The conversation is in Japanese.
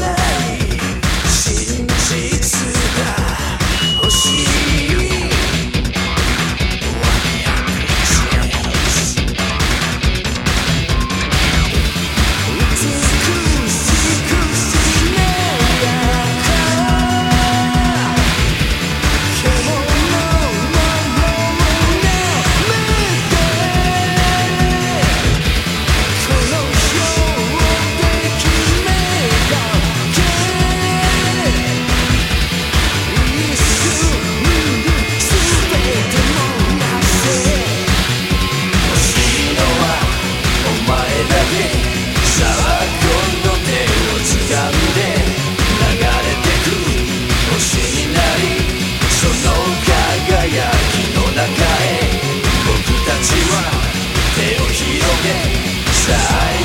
na さあ今度手をつかんで流れてく星になりその輝きの中へ僕たちは手を広げさあ